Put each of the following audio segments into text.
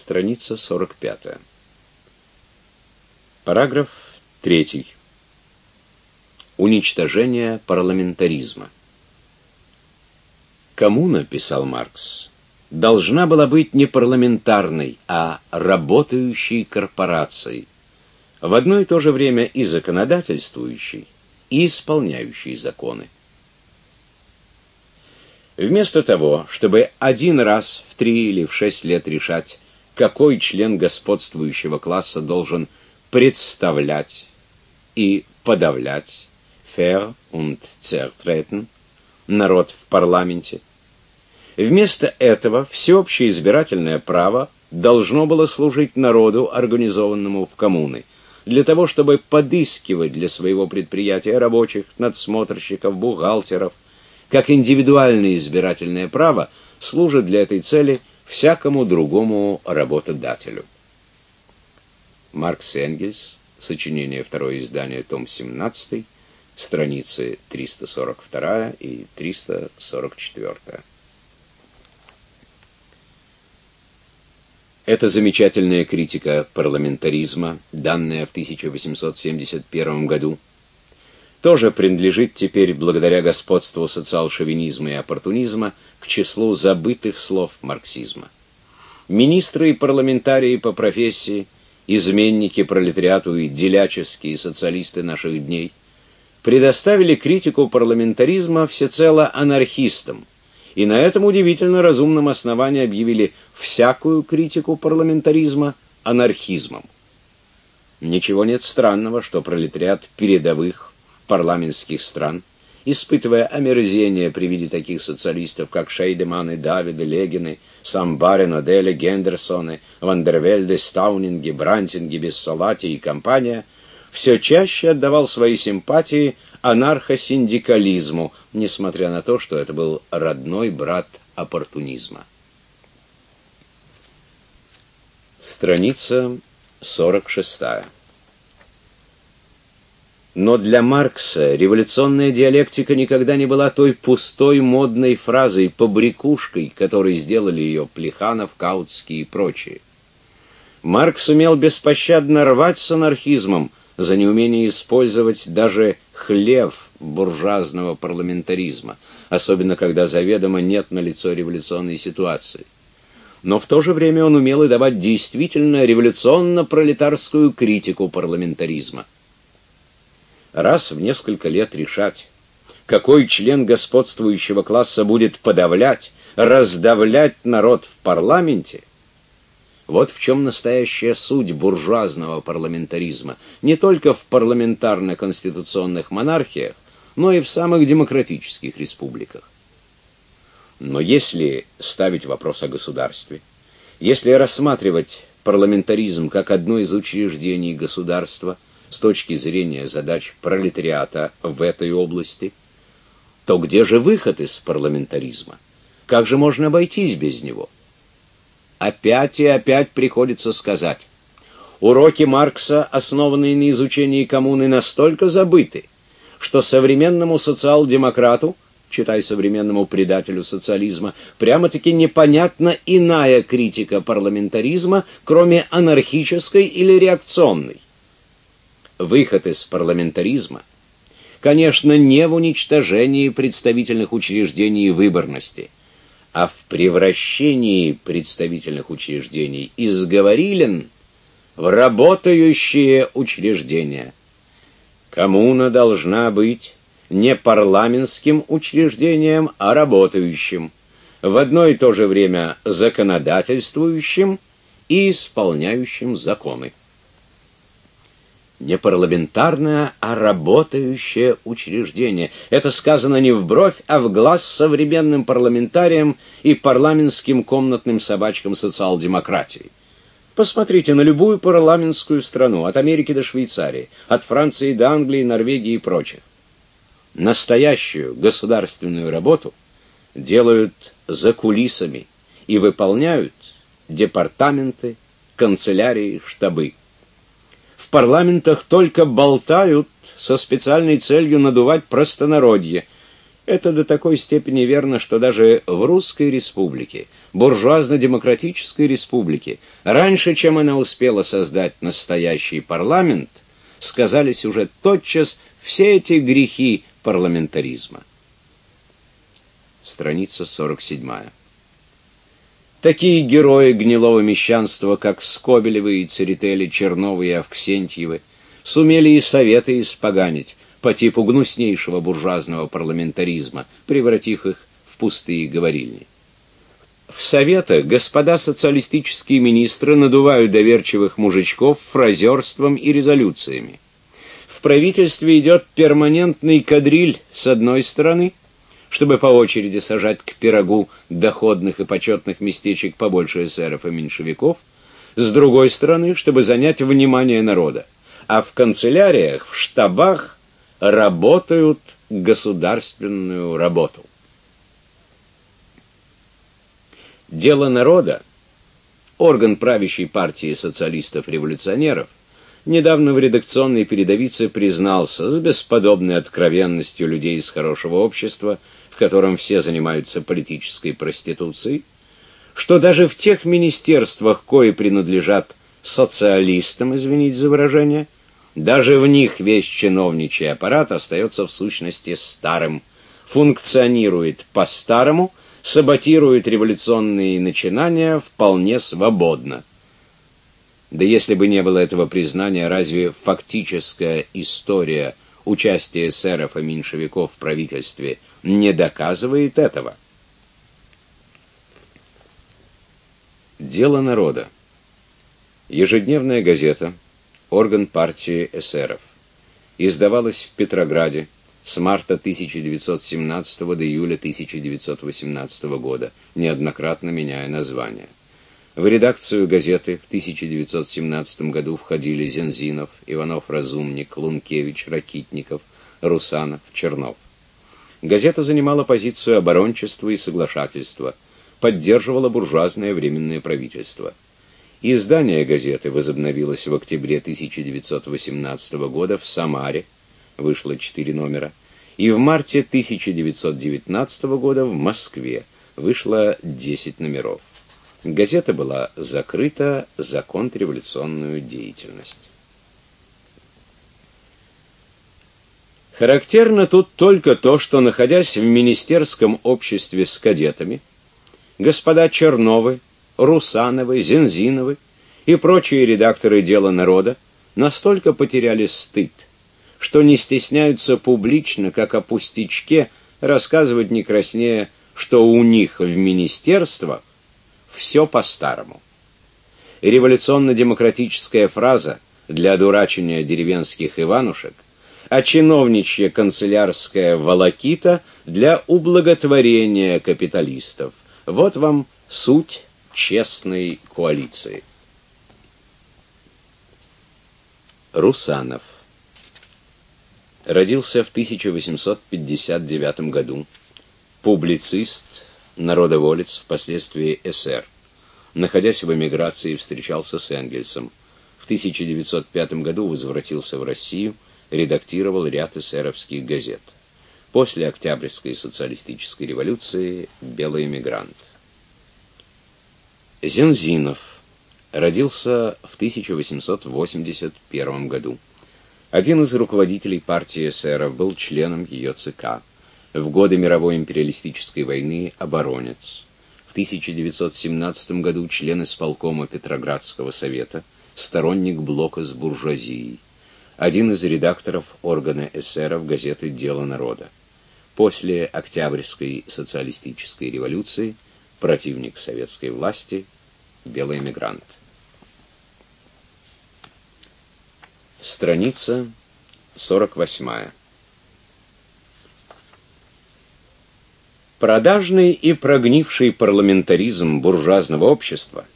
Страница 45. Параграф 3. Уничтожение парламентаризма. Коммуна, писал Маркс, должна была быть не парламентарной, а работающей корпорацией, в одно и то же время и законодательствующей, и исполняющей законы. Вместо того, чтобы один раз в три или в шесть лет решать, какой член господствующего класса должен представлять и подавлять fair und zertreten народ в парламенте. Вместо этого всеобщее избирательное право должно было служить народу, организованному в коммуны, для того, чтобы подыскивать для своего предприятия рабочих, надсмотрщиков, бухгалтеров, как индивидуальное избирательное право служит для этой цели всякому другому работодателю. Маркс Энгельс, сочинение второе издание, том 17, страницы 342 и 344. Эта замечательная критика парламентаризма, данная в 1871 году, тоже принадлежит теперь, благодаря господству социал-шовинизма и оппортунизма, к числу забытых слов марксизма. Министры и парламентарии по профессии, изменники пролетариату и деляческие социалисты наших дней предоставили критику парламентаризма всецело анархистам, и на этом удивительно разумном основании объявили всякую критику парламентаризма анархизмом. Ничего нет странного, что пролетариат передовых парламентских стран, испытывая омерзение при виде таких социалистов, как Шейдеман и Давид, Легины, Самбарин, Одели, Гендерсоны, Вандервельде, Стаунинги, Брантинги, Бессолати и компания, все чаще отдавал свои симпатии анархосиндикализму, несмотря на то, что это был родной брат оппортунизма. Страница 46. Но для Маркса революционная диалектика никогда не была той пустой модной фразой, побрякушкой, которой сделали ее Плеханов, Каутский и прочие. Маркс умел беспощадно рвать с анархизмом за неумение использовать даже хлев буржуазного парламентаризма, особенно когда заведомо нет на лицо революционной ситуации. Но в то же время он умел и давать действительно революционно-пролетарскую критику парламентаризма раз в несколько лет решать, какой член господствующего класса будет подавлять, раздавлять народ в парламенте, вот в чем настоящая суть буржуазного парламентаризма, не только в парламентарно-конституционных монархиях, но и в самых демократических республиках. Но если ставить вопрос о государстве, если рассматривать парламентаризм как одно из учреждений государства – с точки зрения задач пролетариата в этой области, то где же выход из парламентаризма? Как же можно обойтись без него? Опять и опять приходится сказать: уроки Маркса, основанные на изучении коммуны, настолько забыты, что современному социал-демократу, читай современному предателю социализма, прямо-таки непонятна иная критика парламентаризма, кроме анархической или реакционной выход из парламентаризма, конечно, не в уничтожении представительных учреждений и выборности, а в превращении представительных учреждений из говорилен в работающие учреждения. Коммуна должна быть не парламентским учреждением, а работающим, в одно и то же время законодательствующим и исполняющим законы не парламентарное, а работающее учреждение. Это сказано не в бровь, а в глаз современным парламентариям и парламентским комнатным собачкам социал-демократии. Посмотрите на любую парламентскую страну, от Америки до Швейцарии, от Франции до Англии, Норвегии и прочих. Настоящую государственную работу делают за кулисами и выполняют департаменты, канцелярии, штабы парламентах только болтают со специальной целью надувать простонародье. Это до такой степени верно, что даже в русской республике буржуазно-демократической республики, раньше, чем она успела создать настоящий парламент, сказались уже тотчас все эти грехи парламентаризма. Страница 47. Такие герои гнилого мещанства, как Скобелевы и Церетели, Черновы и Авксентьевы, сумели и советы испоганить по типу гнуснейшего буржуазного парламентаризма, превратив их в пустые говорильни. В советах господа социалистические министры надувают доверчивых мужичков фразерством и резолюциями. В правительстве идет перманентный кадриль с одной стороны, чтобы по очереди сажать к пирогу доходных и почетных местечек побольше эсеров и меньшевиков, с другой стороны, чтобы занять внимание народа. А в канцеляриях, в штабах работают государственную работу. Дело народа, орган правящей партии социалистов-революционеров, недавно в редакционной передовице признался с бесподобной откровенностью людей из хорошего общества, котором все занимаются политической проституцией, что даже в тех министерствах, кои принадлежат социалистам, извините за выражение, даже в них весь чиновничий аппарат остается в сущности старым, функционирует по-старому, саботирует революционные начинания вполне свободно. Да если бы не было этого признания, разве фактическая история участия эсеров и меньшевиков в правительстве не доказывает этого? Дело народа. Ежедневная газета, орган партии эсеров. Издавалась в Петрограде с марта 1917 до июля 1918 года, неоднократно меняя название. В редакцию газеты в 1917 году входили Зензинов, Иванов-Разумник, Лункевич, Ракитников, Русанов, Чернов. Газета занимала позицию оборончества и соглашательства, поддерживала буржуазное временное правительство. Издание газеты возобновилось в октябре 1918 года в Самаре, вышло четыре номера, и в марте 1919 года в Москве вышло 10 номеров. Газета была закрыта за контрреволюционную деятельность. Характерно тут только то, что находясь в министерском обществе с кадетами, господа Черновы, Русановы, Зензиновы и прочие редакторы Дела народа настолько потеряли стыд, что не стесняются публично, как о пустячке, рассказывать не краснее, что у них в министерствах все по-старому. Революционно-демократическая фраза для одурачения деревенских иванушек, а чиновничья канцелярская волокита для ублаготворения капиталистов. Вот вам суть честной коалиции. Русанов родился в 1859 году. Публицист, народоволец, впоследствии эсер. Находясь в эмиграции, встречался с Энгельсом. В 1905 году возвратился в Россию, редактировал ряд эсеровских газет. После Октябрьской социалистической революции белый эмигрант. Зензинов родился в 1881 году. Один из руководителей партии эсеров был членом ее ЦК в годы мировой империалистической войны оборонец. В 1917 году член исполкома Петроградского совета, сторонник блока с буржуазией, один из редакторов органа эсеров газеты «Дело народа». После Октябрьской социалистической революции противник советской власти, белый эмигрант. Страница 48. Продажный и прогнивший парламентаризм буржуазного общества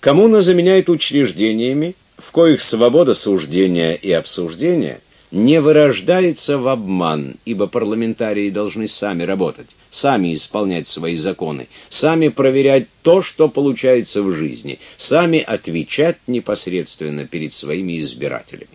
коммуна заменяет учреждениями, в коих свобода суждения и обсуждения не вырождается в обман, ибо парламентарии должны сами работать, сами исполнять свои законы, сами проверять то, что получается в жизни, сами отвечать непосредственно перед своими избирателями.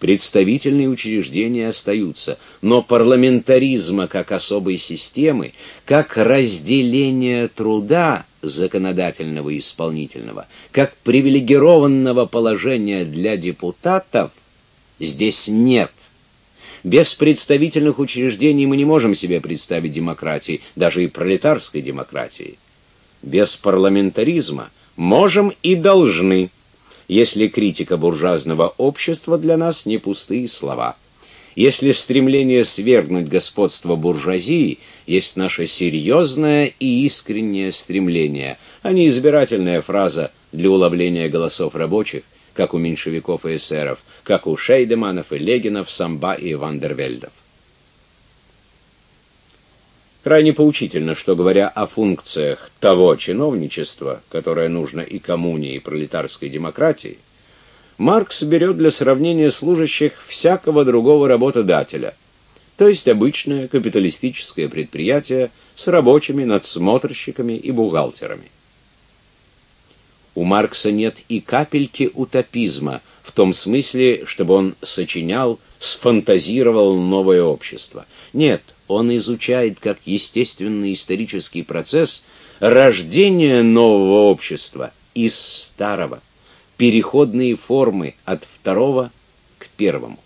представительные учреждения остаются, но парламентаризма как особой системы, как разделение труда законодательного и исполнительного, как привилегированного положения для депутатов здесь нет. Без представительных учреждений мы не можем себе представить демократии, даже и пролетарской демократии. Без парламентаризма можем и должны если критика буржуазного общества для нас не пустые слова. Если стремление свергнуть господство буржуазии есть наше серьезное и искреннее стремление, а не избирательная фраза для уловления голосов рабочих, как у меньшевиков и эсеров, как у Шейдеманов и Легинов, Самба и Вандервельдов. Крайне поучительно, что говоря о функциях того чиновничества, которое нужно и коммуне, и пролетарской демократии, Маркс берет для сравнения служащих всякого другого работодателя, то есть обычное капиталистическое предприятие с рабочими, надсмотрщиками и бухгалтерами. У Маркса нет и капельки утопизма в том смысле, чтобы он сочинял, сфантазировал новое общество. Нет, он изучает как естественный исторический процесс рождение нового общества из старого, переходные формы от второго к первому.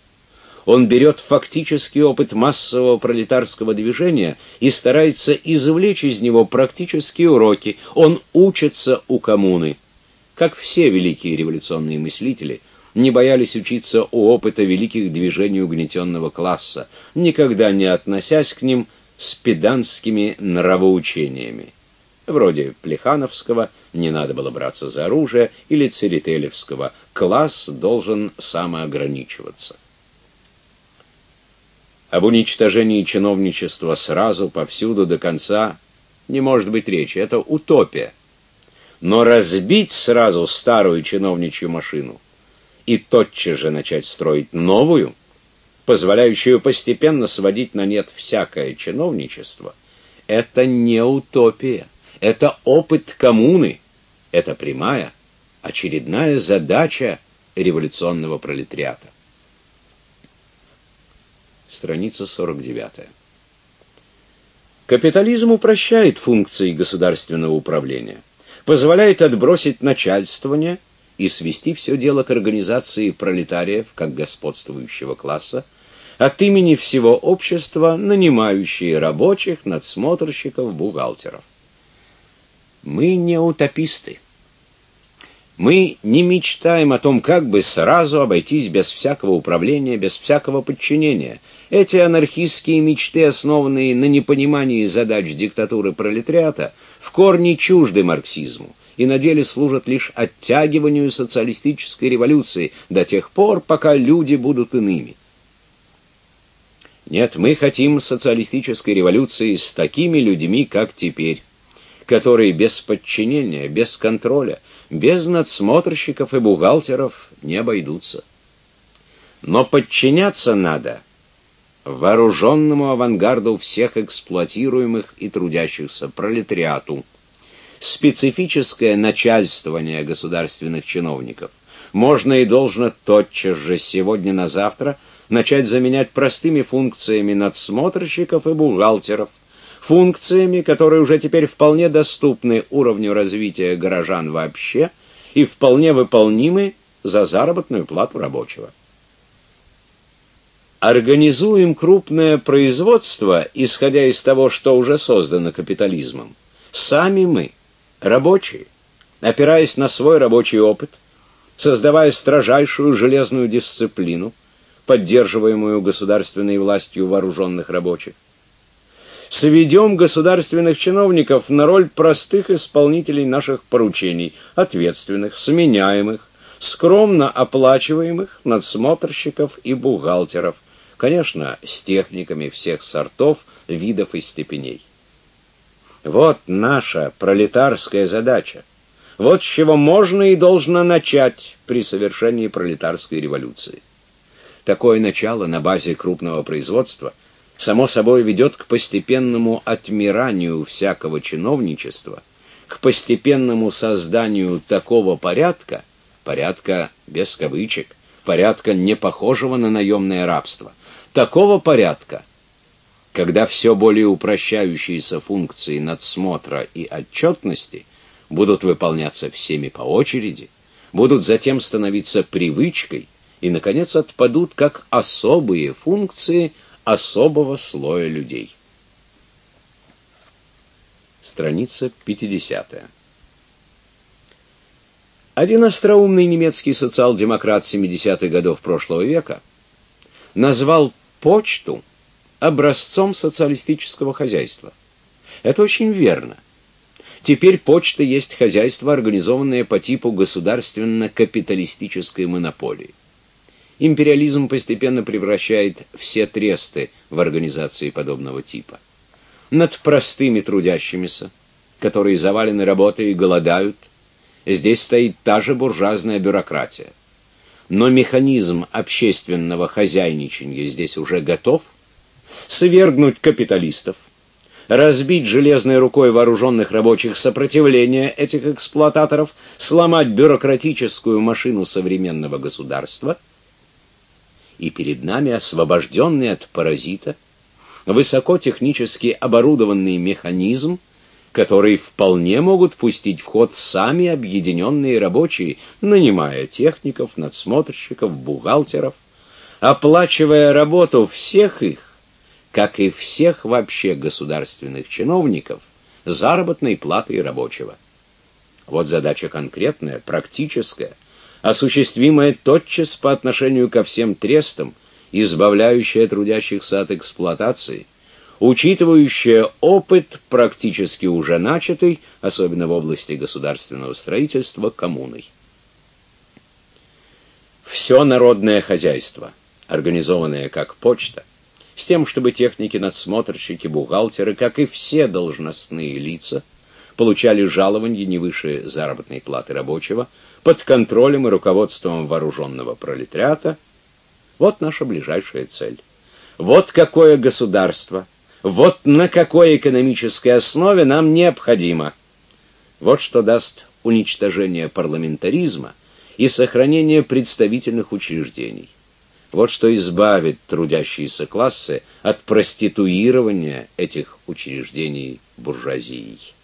Он берет фактический опыт массового пролетарского движения и старается извлечь из него практические уроки. Он учится у коммуны. Как все великие революционные мыслители – не боялись учиться у опыта великих движений угнетенного класса, никогда не относясь к ним с педантскими нравоучениями. Вроде Плехановского «не надо было браться за оружие» или Церетелевского «класс должен самоограничиваться». Об уничтожении чиновничества сразу, повсюду, до конца не может быть речи. Это утопия. Но разбить сразу старую чиновничью машину и тотчас же начать строить новую, позволяющую постепенно сводить на нет всякое чиновничество, это не утопия, это опыт коммуны, это прямая, очередная задача революционного пролетариата. Страница 49. Капитализм упрощает функции государственного управления, позволяет отбросить начальствование – и свести все дело к организации пролетариев как господствующего класса от имени всего общества, нанимающие рабочих, надсмотрщиков, бухгалтеров. Мы не утописты. Мы не мечтаем о том, как бы сразу обойтись без всякого управления, без всякого подчинения. Эти анархистские мечты, основанные на непонимании задач диктатуры пролетариата, в корне чужды марксизму и на деле служат лишь оттягиванию социалистической революции до тех пор, пока люди будут иными. Нет, мы хотим социалистической революции с такими людьми, как теперь, которые без подчинения, без контроля, без надсмотрщиков и бухгалтеров не обойдутся. Но подчиняться надо вооруженному авангарду всех эксплуатируемых и трудящихся пролетариату, специфическое начальствование государственных чиновников можно и должно тотчас же сегодня на завтра начать заменять простыми функциями надсмотрщиков и бухгалтеров, функциями, которые уже теперь вполне доступны уровню развития горожан вообще и вполне выполнимы за заработную плату рабочего. Организуем крупное производство, исходя из того, что уже создано капитализмом. Сами мы – Рабочие, опираясь на свой рабочий опыт, создавая строжайшую железную дисциплину, поддерживаемую государственной властью вооруженных рабочих, сведем государственных чиновников на роль простых исполнителей наших поручений, ответственных, сменяемых, скромно оплачиваемых надсмотрщиков и бухгалтеров, конечно, с техниками всех сортов, видов и степеней. Вот наша пролетарская задача. Вот с чего можно и должно начать при совершении пролетарской революции. Такое начало на базе крупного производства само собой ведет к постепенному отмиранию всякого чиновничества, к постепенному созданию такого порядка, порядка без кавычек, порядка, не похожего на наемное рабство. Такого порядка, когда все более упрощающиеся функции надсмотра и отчетности будут выполняться всеми по очереди, будут затем становиться привычкой и, наконец, отпадут как особые функции особого слоя людей. Страница 50. Один остроумный немецкий социал-демократ 70-х годов прошлого века назвал почту образцом социалистического хозяйства. Это очень верно. Теперь почта есть хозяйство, организованное по типу государственно-капиталистической монополии. Империализм постепенно превращает все тресты в организации подобного типа над простыми трудящимися, которые завалены работой и голодают. Здесь стоит та же буржуазная бюрократия. Но механизм общественного хозяйничания здесь уже готов свергнуть капиталистов, разбить железной рукой вооруженных рабочих сопротивление этих эксплуататоров, сломать бюрократическую машину современного государства, и перед нами освобожденный от паразита высокотехнически оборудованный механизм, который вполне могут пустить в ход сами объединенные рабочие, нанимая техников, надсмотрщиков, бухгалтеров, оплачивая работу всех их, как и всех вообще государственных чиновников, заработной платой рабочего. Вот задача конкретная, практическая, осуществимая тотчас по отношению ко всем трестам – избавляющая трудящихся от эксплуатации, учитывающая опыт, практически уже начатый, особенно в области государственного строительства, коммуной. Все народное хозяйство, организованное как почта, с тем, чтобы техники, надсмотрщики, бухгалтеры, как и все должностные лица, получали жалования не выше заработной платы рабочего, под контролем и руководством вооруженного пролетариата – вот наша ближайшая цель. Вот какое государство, вот на какой экономической основе нам необходимо. Вот что даст уничтожение парламентаризма и сохранение представительных учреждений. Вот что избавит трудящиеся классы от проституирования этих учреждений буржуазией.